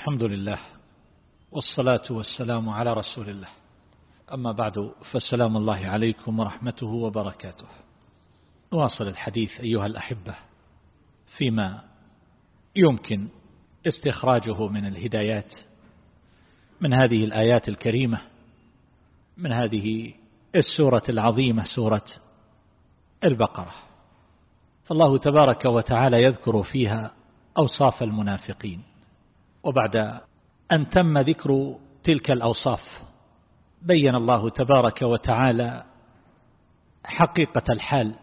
الحمد لله والصلاة والسلام على رسول الله. أما بعد فالسلام الله عليكم ورحمته وبركاته. نواصل الحديث أيها الأحبة فيما يمكن استخراجه من الهدايات من هذه الآيات الكريمة من هذه السورة العظيمة سورة البقرة. فالله تبارك وتعالى يذكر فيها أوصاف المنافقين. وبعد أن تم ذكر تلك الأوصاف بين الله تبارك وتعالى حقيقة الحال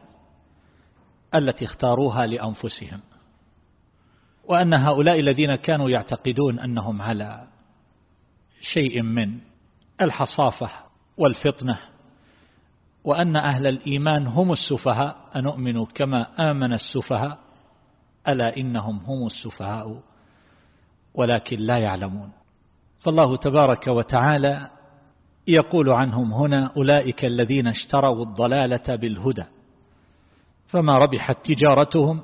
التي اختاروها لأنفسهم وأن هؤلاء الذين كانوا يعتقدون أنهم على شيء من الحصافة والفطنة وأن أهل الإيمان هم السفهاء أنؤمن كما آمن السفهاء ألا إنهم هم السفهاء ولكن لا يعلمون. فالله تبارك وتعالى يقول عنهم هنا أولئك الذين اشتروا الضلالة بالهدى فما ربحت تجارتهم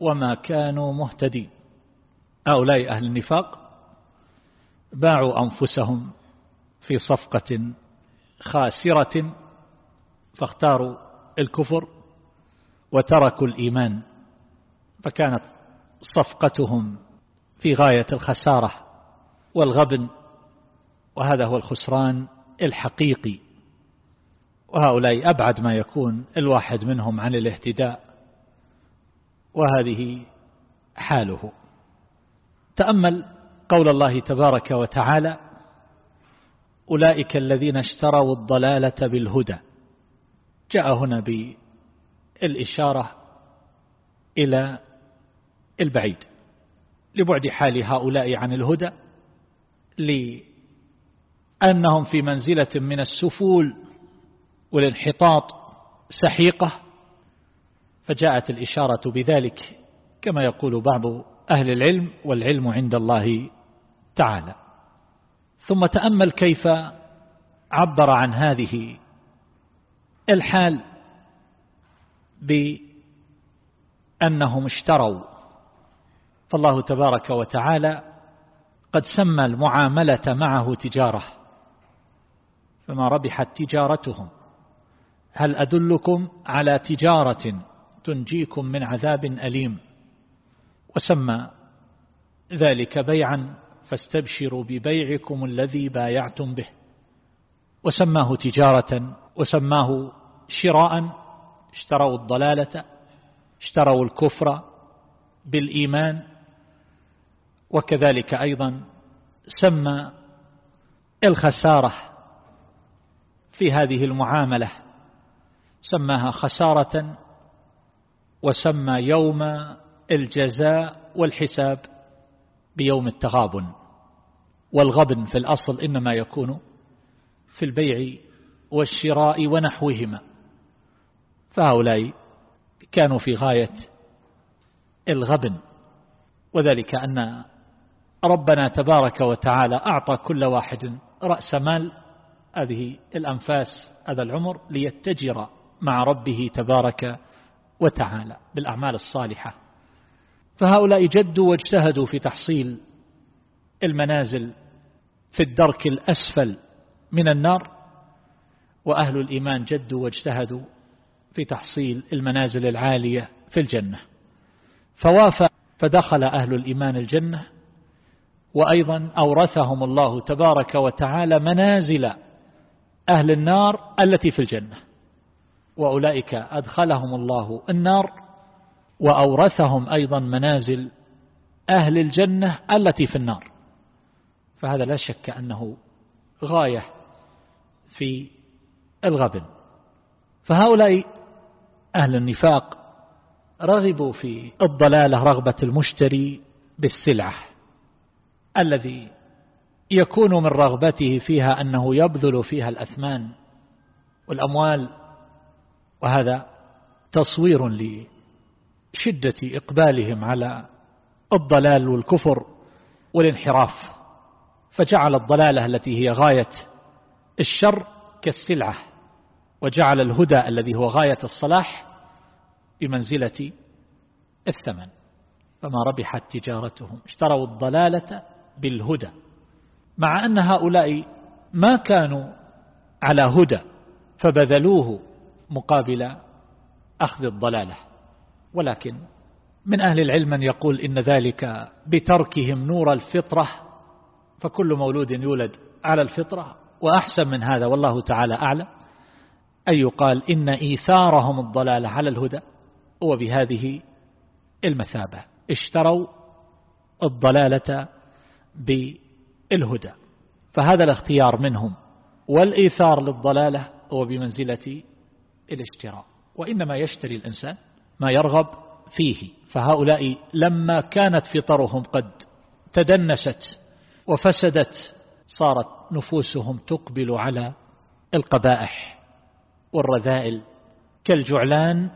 وما كانوا مهتدين. هؤلاء أهل النفاق باعوا أنفسهم في صفقة خاسرة فاختاروا الكفر وتركوا الإيمان فكانت صفقتهم في غاية الخسارة والغبن وهذا هو الخسران الحقيقي. وهؤلاء أبعد ما يكون الواحد منهم عن الاهتداء وهذه حاله. تأمل قول الله تبارك وتعالى أولئك الذين اشتروا الضلالة بالهدى. جاء هنا بالإشارة إلى البعيد. لبعد حال هؤلاء عن الهدى لأنهم في منزلة من السفول والانحطاط سحيقة فجاءت الإشارة بذلك كما يقول بعض أهل العلم والعلم عند الله تعالى. ثم تأمل كيف عبر عن هذه الحال بأنهم اشتروا فالله تبارك وتعالى قد سمى المعاملة معه تجارة فما ربحت تجارتهم. هل أدلكم على تجارة تنجيكم من عذاب أليم؟ وسمى ذلك بيعا فاستبشروا ببيعكم الذي بايعتم به. وسماه تجارة وسماه شراء اشتروا الضلالة اشتروا الكفر بالإيمان وكذلك أيضا سمى الخسارة في هذه المعاملة سماها خسارة وسمى يوم الجزاء والحساب بيوم التغابن. والغبن في الأصل إنما يكون في البيع والشراء ونحوهما. فهؤلاء كانوا في غاية الغبن وذلك أن ربنا تبارك وتعالى أعطى كل واحد رأس مال هذه الأنفاس هذا العمر ليتجر مع ربه تبارك وتعالى بالأعمال الصالحة. فهؤلاء جدوا واجتهدوا في تحصيل المنازل في الدرك الأسفل من النار وأهل الإيمان جدوا واجتهدوا في تحصيل المنازل العالية في الجنة. فوافى فدخل أهل الإيمان الجنة وأيضا أورثهم الله تبارك وتعالى منازل أهل النار التي في الجنة. وأولئك أدخلهم الله النار وأورثهم أيضا منازل أهل الجنة التي في النار. فهذا لا شك أنه غاية في الغبن. فهؤلاء أهل النفاق رغبوا في الضلالة رغبة المشتري بالسلعة. الذي يكون من رغبته فيها أنه يبذل فيها الأثمان والأموال وهذا تصوير لشدة إقبالهم على الضلال والكفر والانحراف فجعل الضلالة التي هي غاية الشر كالسلعة وجعل الهدى الذي هو غاية الصلاح بمنزلة الثمن فما ربحت تجارتهم اشتروا الضلالة بالهدى مع أن هؤلاء ما كانوا على هدى فبذلوه مقابل أخذ الضلالة. ولكن من أهل العلم من يقول إن ذلك بتركهم نور الفطرة فكل مولود يولد على الفطرة وأحسن من هذا والله تعالى أعلم. أن يقال إن إيثارهم الضلالة على الهدى هو بهذه المثابة اشتروا الضلالة بالهدى. فهذا الاختيار منهم. والإيثار للضلالة هو بمنزلة الاشتراء. وإنما يشتري الإنسان ما يرغب فيه. فهؤلاء لما كانت فطرهم قد تدنست وفسدت صارت نفوسهم تقبل على القبائح والرذائل. كالجعلان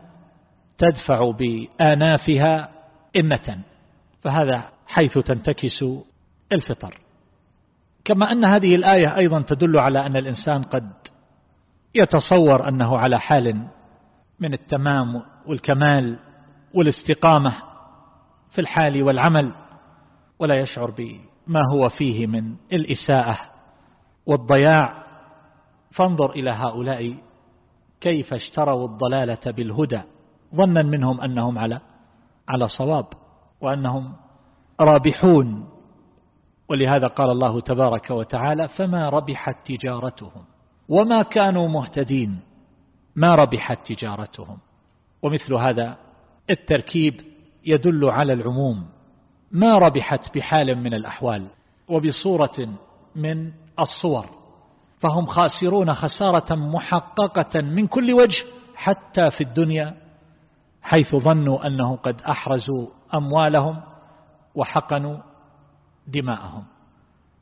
تدفع بآنافها إنة فهذا حيث تنتكس الفطر. كما أن هذه الآية أيضا تدل على أن الإنسان قد يتصور أنه على حال من التمام والكمال والاستقامة في الحال والعمل ولا يشعر بما هو فيه من الإساءة والضياع. فانظر إلى هؤلاء كيف اشتروا الضلالة بالهدى. ظنا منهم أنهم على على صواب وأنهم رابحون. ولهذا قال الله تبارك وتعالى فما ربحت تجارتهم وما كانوا مهتدين. ما ربحت تجارتهم. ومثل هذا التركيب يدل على العموم. ما ربحت بحال من الأحوال وبصورة من الصور. فهم خاسرون خسارة محققة من كل وجه حتى في الدنيا حيث ظنوا أنه قد أحرزوا أموالهم وحقنوا دماءهم.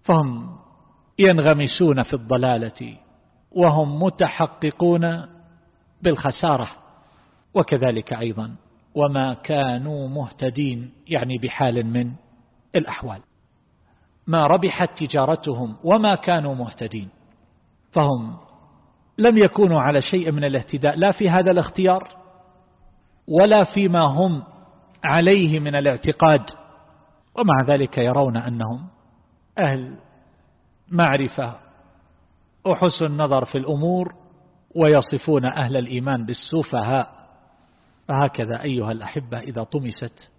فهم ينغمسون في الضلالة وهم متحققون بالخسارة. وكذلك أيضا وما كانوا مهتدين يعني بحال من الأحوال. ما ربحت تجارتهم وما كانوا مهتدين. فهم لم يكونوا على شيء من الاهتداء لا في هذا الاختيار ولا فيما هم عليه من الاعتقاد. ومع ذلك يرون أنهم أهل معرفة وحسن نظر في الأمور ويصفون أهل الإيمان بالسفهاء. فهكذا أيها الأحبة إذا طمست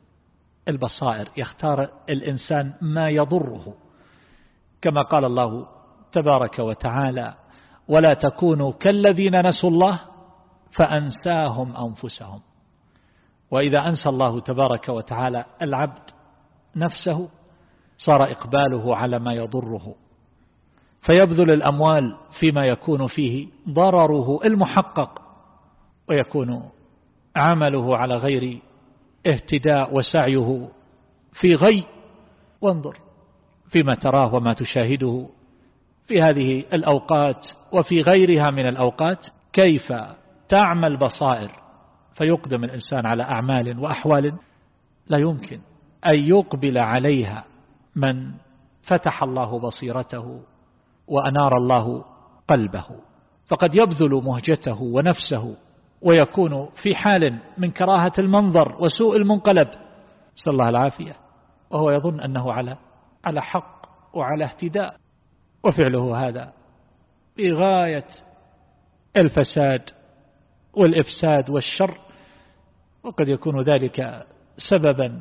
البصائر يختار الإنسان ما يضره. كما قال الله تبارك وتعالى ولا تكونوا كالذين نسوا الله فأنساهم أنفسهم. وإذا أنسى الله تبارك وتعالى العبد نفسه صار إقباله على ما يضره فيبذل الأموال فيما يكون فيه ضرره المحقق ويكون عمله على غير اهتداء وسعيه في غي. وانظر فيما تراه وما تشاهده في هذه الأوقات وفي غيرها من الأوقات كيف تعمى البصائر فيقدم الإنسان على أعمال وأحوال لا يمكن. أن يقبل عليها من فتح الله بصيرته وأنار الله قلبه. فقد يبذل مهجته ونفسه ويكون في حال من كراهة المنظر وسوء المنقلب. صلى الله العافية. وهو يظن أنه على على حق وعلى اهتداء. وفعله هذا بغاية الفساد والإفساد والشر. وقد يكون ذلك سببا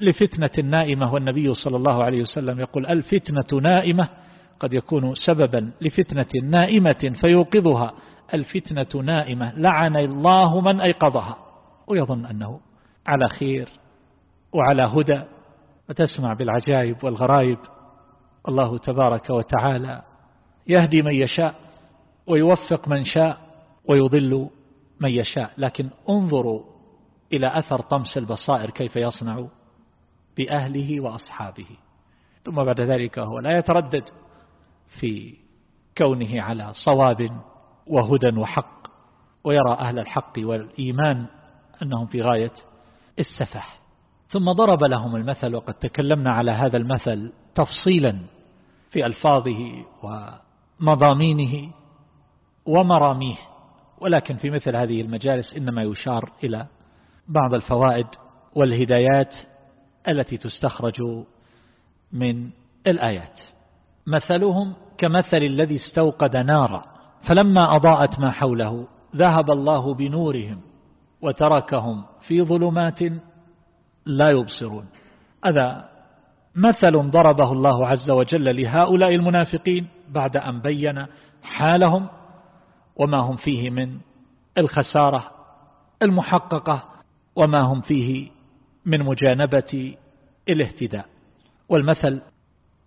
لفتنة نائمة والنبي صلى الله عليه وسلم يقول الفتنة نائمة قد يكون سببا لفتنة نائمة فيوقظها. الفتنة نائمة لعن الله من أيقظها. ويظن أنه على خير وعلى هدى. وتسمع بالعجائب والغرائب. الله تبارك وتعالى يهدي من يشاء ويوفق من شاء ويضل من يشاء. لكن انظروا إلى أثر طمس البصائر كيف يصنع بأهله وأصحابه. ثم بعد ذلك هو لا يتردد في كونه على صواب وهدى وحق ويرى أهل الحق والإيمان أنهم في غاية السفح ثم ضرب لهم المثل وقد تكلمنا على هذا المثل تفصيلا في ألفاظه ومضامينه ومراميه. ولكن في مثل هذه المجالس إنما يشار إلى بعض الفوائد والهدايات التي تستخرج من الآيات. مثلهم كمثل الذي استوقد نارا فلما أضاءت ما حوله ذهب الله بنورهم وتركهم في ظلمات لا يبصرون. هذا مثل ضربه الله عز وجل لهؤلاء المنافقين بعد أن بين حالهم وما هم فيه من الخسارة المحققة وما هم فيه من مجانبة الاهتداء. والمثل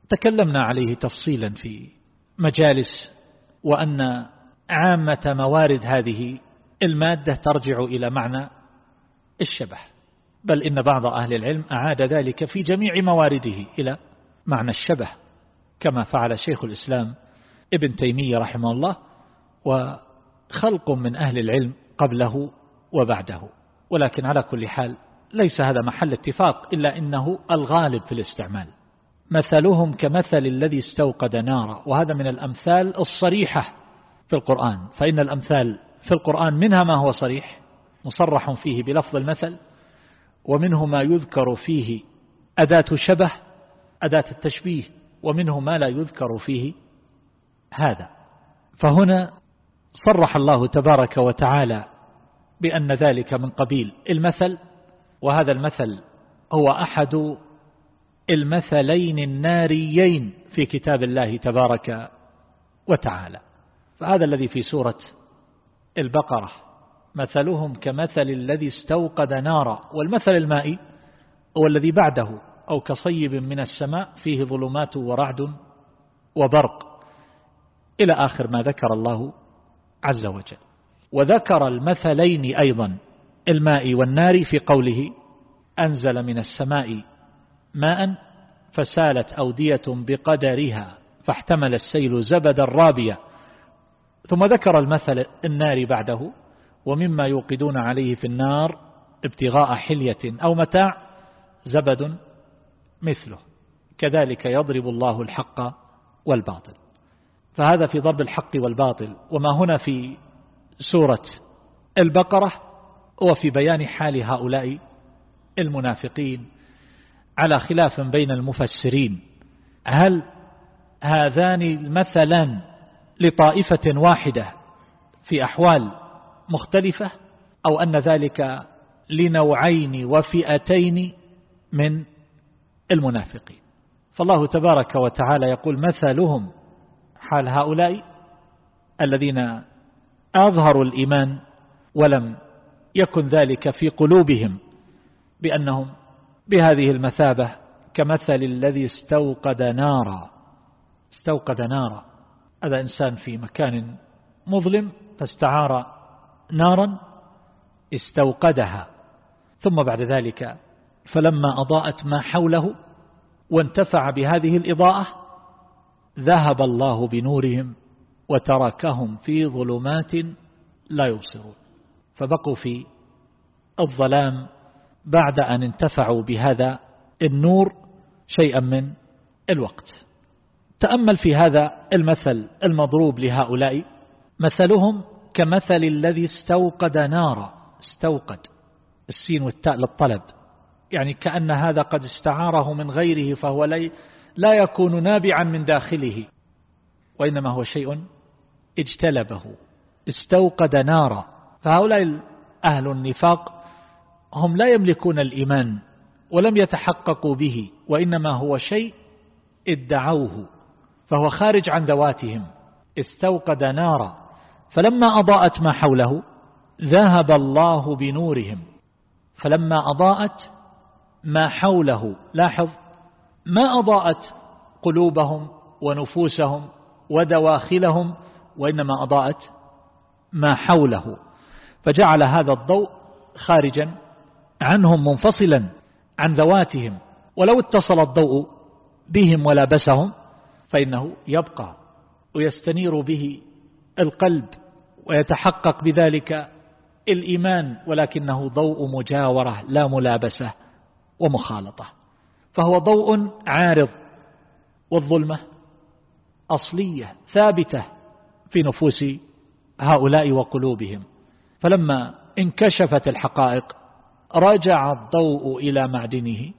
تكلمنا عليه تفصيلا في مجالس وأن عامة موارد هذه المادة ترجع إلى معنى الشبه. بل إن بعض أهل العلم أعاد ذلك في جميع موارده إلى معنى الشبه كما فعل شيخ الإسلام ابن تيمية رحمه الله وخلق من أهل العلم قبله وبعده. ولكن على كل حال ليس هذا محل اتفاق إلا إنه الغالب في الاستعمال. مثلهم كمثل الذي استوقد نارا وهذا من الأمثال الصريحة في القرآن. فإن الأمثال في القرآن منها ما هو صريح مصرح فيه بلفظ المثل ومنه ما يذكر فيه أداة شبه أداة التشبيه ومنه ما لا يذكر فيه هذا. فهنا صرح الله تبارك وتعالى بأن ذلك من قبيل المثل وهذا المثل هو أحد المثلين الناريين في كتاب الله تبارك وتعالى. فهذا الذي في سورة البقرة مثلهم كمثل الذي استوقد نارا والمثل المائي هو الذي بعده أو كصيب من السماء فيه ظلمات ورعد وبرق. إلى آخر ما ذكر الله عز وجل. وذكر المثلين أيضا. الماء والنار في قوله أنزل من السماء ماء فسالت أودية بقدرها فاحتمل السيل زبدا رابيا ثم ذكر المثل النار بعده ومما يوقدون عليه في النار ابتغاء حلية أو متاع زبد مثله. كذلك يضرب الله الحق والباطل. فهذا في ضرب الحق والباطل. وما هنا في سورة البقرة هو في بيان حال هؤلاء المنافقين على خلاف بين المفسرين هل هذان المثلان لطائفة واحدة في أحوال مختلفة؟ أو أن ذلك لنوعين وفئتين من المنافقين؟ فالله تبارك وتعالى يقول مثلهم حال هؤلاء الذين أظهروا الإيمان ولم يكن ذلك في قلوبهم بأنهم بهذه المثابة كمثل الذي استوقد نارا. استوقد نارا. هذا إنسان في مكان مظلم فاستعار نارا استوقدها. ثم بعد ذلك فلما أضاءت ما حوله وانتفع بهذه الإضاءة ذهب الله بنورهم وتركهم في ظلمات لا يبصرون. فبقوا في الظلام بعد أن انتفعوا بهذا النور شيئا من الوقت. تأمل في هذا المثل المضروب لهؤلاء مثلهم كمثل الذي استوقد نارا. استوقد. السين والتاء للطلب. يعني كأن هذا قد استعاره من غيره فهو لا يكون نابعا من داخله. وإنما هو شيء اجتلبه. استوقد نارا. فهؤلاء أهل النفاق هم لا يملكون الإيمان ولم يتحققوا به وإنما هو شيء ادعوه فهو خارج عن ذواتهم. استوقد نارا فلما أضاءت ما حوله ذهب الله بنورهم. فلما أضاءت ما حوله لاحظ ما أضاءت قلوبهم ونفوسهم ودواخلهم وإنما أضاءت ما حوله. فجعل هذا الضوء خارجا عنهم منفصلا عن ذواتهم. ولو اتصل الضوء بهم ولابسهم فإنه يبقى ويستنير به القلب ويتحقق بذلك الإيمان ولكنه ضوء مجاورة لا ملابسة ومخالطة. فهو ضوء عارض والظلمة أصلية ثابتة في نفوس هؤلاء وقلوبهم. فلما انكشفت الحقائق رجع الضوء إلى معدنه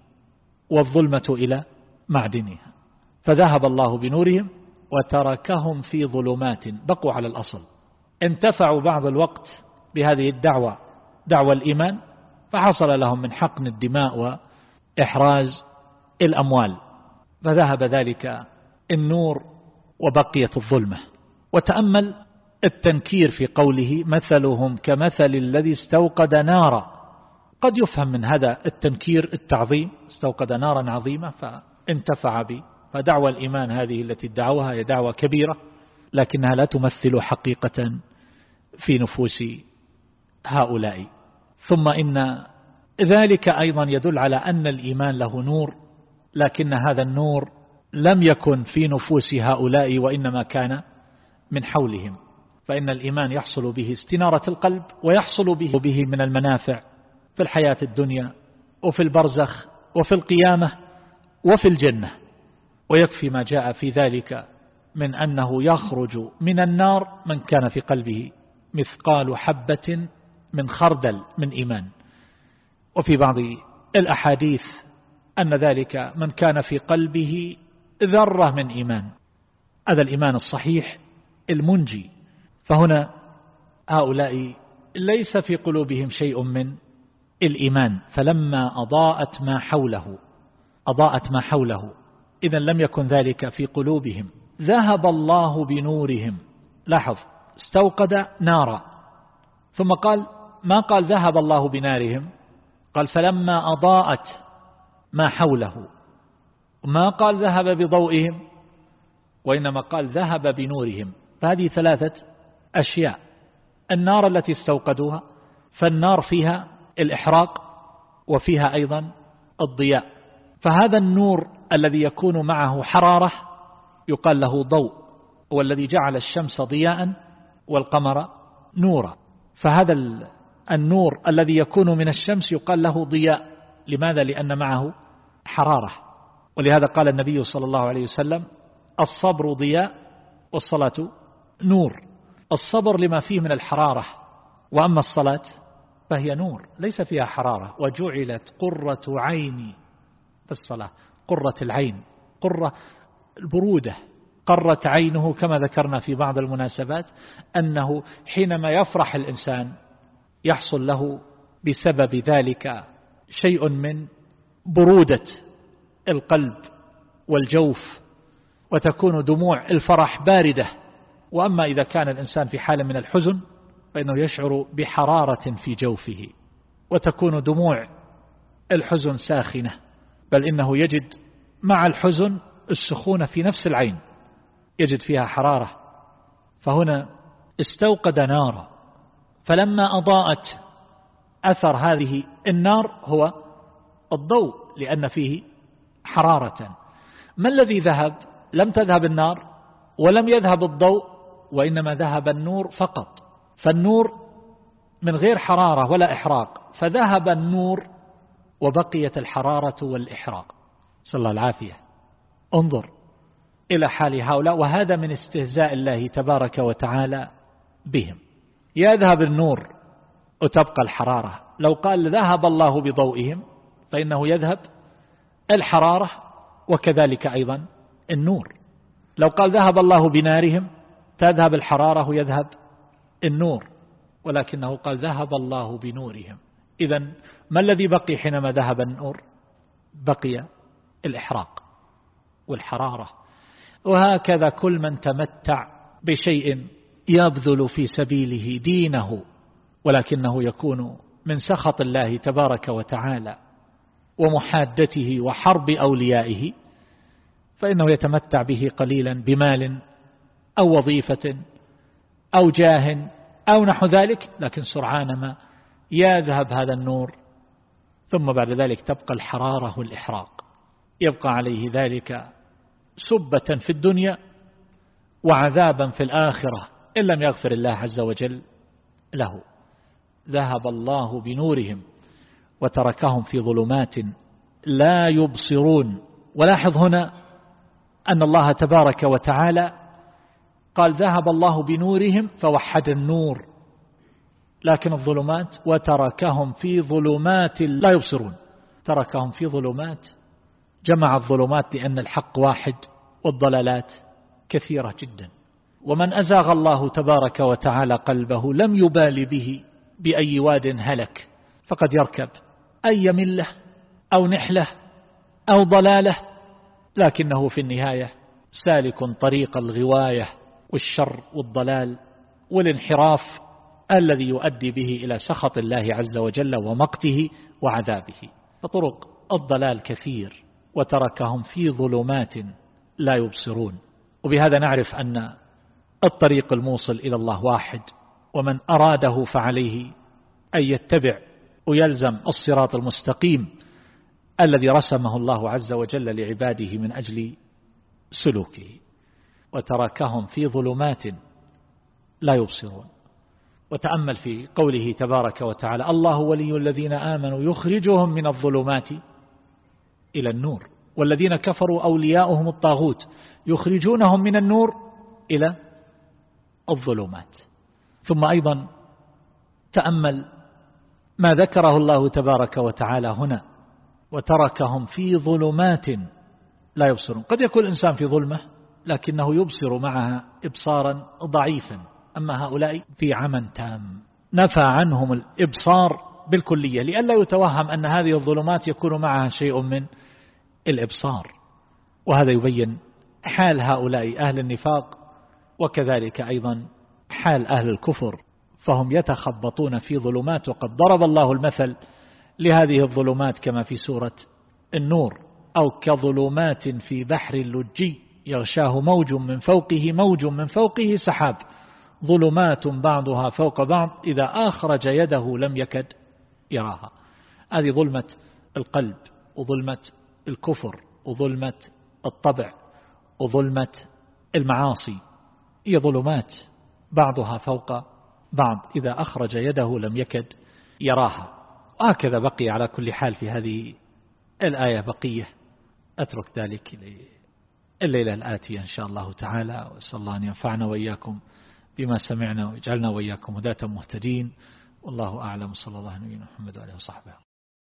والظلمة إلى معدنها. فذهب الله بنورهم وتركهم في ظلمات بقوا على الأصل. انتفعوا بعض الوقت بهذه الدعوة دعوة الإيمان فحصل لهم من حقن الدماء وإحراز الأموال. فذهب ذلك النور وبقيت الظلمة. وتأمل التنكير في قوله مثلهم كمثل الذي استوقد نارا. قد يفهم من هذا التنكير التعظيم استوقد نارا عظيمة فانتفع به فدعوى الإيمان هذه التي ادعوها هي دعوة كبيرة لكنها لا تمثل حقيقة في نفوس هؤلاء. ثم إن ذلك أيضا يدل على أن الإيمان له نور لكن هذا النور لم يكن في نفوس هؤلاء وإنما كان من حولهم. فإن الإيمان يحصل به استنارة القلب ويحصل به, به من المنافع في الحياة الدنيا وفي البرزخ وفي القيامة وفي الجنة. ويكفي ما جاء في ذلك من أنه يخرج من النار من كان في قلبه مثقال حبة من خردل من إيمان. وفي بعض الأحاديث أن ذلك من كان في قلبه ذرة من إيمان. هذا الإيمان الصحيح المنجي فهنا هؤلاء ليس في قلوبهم شيء من الإيمان فلما أضاءت ما حوله أضاءت ما حوله إذا لم يكن ذلك في قلوبهم. ذهب الله بنورهم. لاحظ استوقد نارا. ثم قال ما قال ذهب الله بنارهم؟ قال فلما أضاءت ما حوله. ما قال ذهب بضوئهم؟ وإنما قال ذهب بنورهم. فهذه ثلاثة أشياء. النار التي استوقدوها فالنار فيها الإحراق وفيها أيضا الضياء. فهذا النور الذي يكون معه حرارة يقال له ضوء والذي جعل الشمس ضياء والقمر نورا. فهذا النور الذي يكون من الشمس يقال له ضياء. لماذا؟ لأن معه حرارة. ولهذا قال النبي صلى الله عليه وسلم الصبر ضياء والصلاة نور. الصبر لما فيه من الحرارة وأما الصلاة فهي نور ليس فيها حرارة. وجعلت قرة عيني في الصلاة قرة العين قرة البرودة. قرت عينه كما ذكرنا في بعض المناسبات أنه حينما يفرح الإنسان يحصل له بسبب ذلك شيء من برودة القلب والجوف وتكون دموع الفرح باردة. وأما إذا كان الإنسان في حال من الحزن فإنه يشعر بحرارة في جوفه وتكون دموع الحزن ساخنة بل إنه يجد مع الحزن السخونة في نفس العين يجد فيها حرارة. فهنا استوقد نارا. فلما أضاءت أثر هذه النار هو الضوء لأن فيه حرارة. ما الذي ذهب؟ لم تذهب النار ولم يذهب الضوء وإنما ذهب النور فقط. فالنور من غير حرارة ولا إحراق. فذهب النور وبقيت الحرارة والإحراق. صلى الله العافية. انظر إلى حال هؤلاء وهذا من استهزاء الله تبارك وتعالى بهم. يذهب النور وتبقى الحرارة. لو قال ذهب الله بضوئهم فإنه يذهب الحرارة وكذلك أيضا النور. لو قال ذهب الله بنارهم تذهب الحرارة ويذهب النور. ولكنه قال ذهب الله بنورهم. إذا ما الذي بقي حينما ذهب النور؟ بقي الإحراق والحرارة. وهكذا كل من تمتع بشيء يبذل في سبيله دينه ولكنه يكون من سخط الله تبارك وتعالى ومحادته وحرب أوليائه فإنه يتمتع به قليلا بمال أو وظيفة أو جاه أو نحو ذلك لكن سرعان ما يذهب هذا النور. ثم بعد ذلك تبقى الحرارة والإحراق. يبقى عليه ذلك سبة في الدنيا وعذابا في الآخرة إن لم يغفر الله عز وجل له. ذهب الله بنورهم وتركهم في ظلمات لا يبصرون. ولاحظ هنا أن الله تبارك وتعالى قال ذهب الله بنورهم فوحد النور. لكن الظلمات وتركهم في ظلمات لا يبصرون. تركهم في ظلمات. جمع الظلمات لأن الحق واحد والضلالات كثيرة جدا. ومن أزاغ الله تبارك وتعالى قلبه لم يبال به بأي واد هلك فقد يركب. أي ملة أو نحلة أو ضلالة لكنه في النهاية سالك طريق الغواية. والشر والضلال والانحراف الذي يؤدي به إلى سخط الله عز وجل ومقته وعذابه. فطرق الضلال كثير وتركهم في ظلمات لا يبصرون. وبهذا نعرف أن الطريق الموصل إلى الله واحد ومن أراده فعليه أن يتبع ويلزم الصراط المستقيم الذي رسمه الله عز وجل لعباده من أجل سلوكه. وتركهم في ظلمات لا يبصرون. وتأمل في قوله تبارك وتعالى الله ولي الذين آمنوا يخرجهم من الظلمات إلى النور. والذين كفروا أولياؤهم الطاغوت يخرجونهم من النور إلى الظلمات. ثم أيضا تأمل ما ذكره الله تبارك وتعالى هنا وتركهم في ظلمات لا يبصرون. قد يكون الإنسان في ظلمة لكنه يبصر معها إبصارا ضعيفا. أما هؤلاء في عمى تام. نفى عنهم الإبصار بالكلية لئلا يتوهم أن هذه الظلمات يكون معها شيء من الإبصار. وهذا يبين حال هؤلاء أهل النفاق وكذلك أيضا حال أهل الكفر. فهم يتخبطون في ظلمات وقد ضرب الله المثل لهذه الظلمات كما في سورة النور أو كظلمات في بحر اللجي. يغشاه موج من فوقه موج من فوقه سحاب. ظلمات بعضها فوق بعض إذا أخرج يده لم يكد يراها. هذه ظلمة القلب وظلمة الكفر وظلمة الطبع وظلمة المعاصي. هي ظلمات بعضها فوق بعض إذا أخرج يده لم يكد يراها. هكذا بقي على كل حال في هذه الآية بقية. أترك ذلك الليلة الآتية إن شاء الله تعالى وأسأل الله أن ينفعنا وإياكم بما سمعنا ويجعلنا وإياكم هداة مهتدين. والله أعلم صلى الله عليه وسلم محمد وعليه وصحبه.